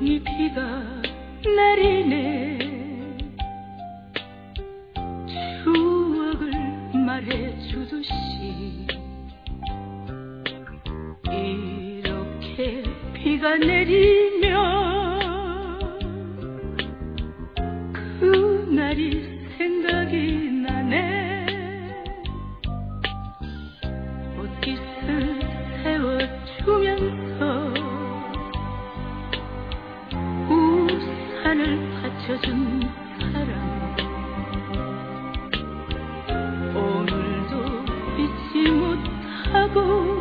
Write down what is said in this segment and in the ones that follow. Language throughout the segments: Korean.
조용히 비가 내리네. 추억을 말해주듯이 이렇게 비가 내리면 그날이 생각이 나네. 옷깃을 세워주면서 우산을 받쳐준 사람. 오늘도 잊지 못하고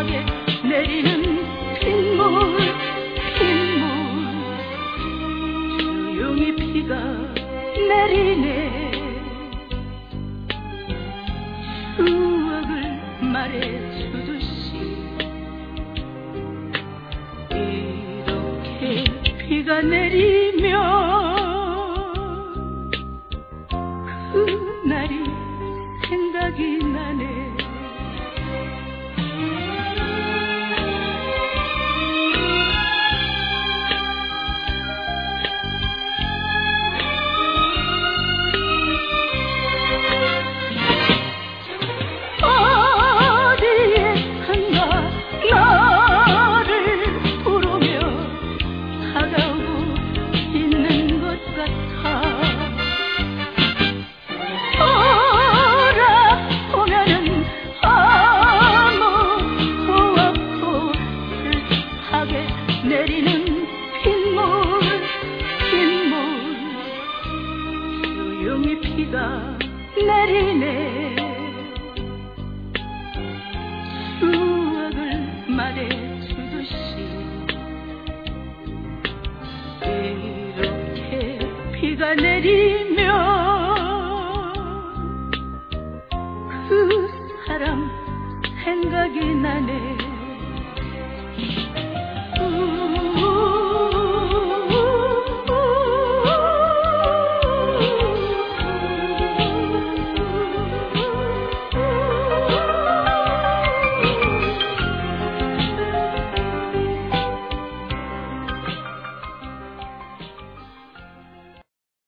쓸쓸하게 내리는 빗물 빗물. 조용히 비가 내리네. 추억을 말해주듯이 이렇게 비가 내리면 그 쓸쓸하게 내리는 빗물 빗물. 조용히 비가 내리네. 추억을 말해주듯이 이렇게 비가 내리면 그 사람 생각이 나네